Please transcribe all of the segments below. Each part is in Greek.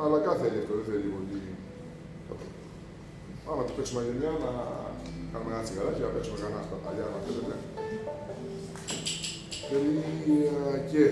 Μαλακά θέλει αυτό, δεν θέλει πολύ. Πάμε να του παίξουμε γενιά, να κάνουμε ένα τσιγαράκι, να παίξουμε κανένα στα παλιά, αν θέλετε. Θέλει ε, και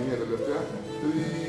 niña de.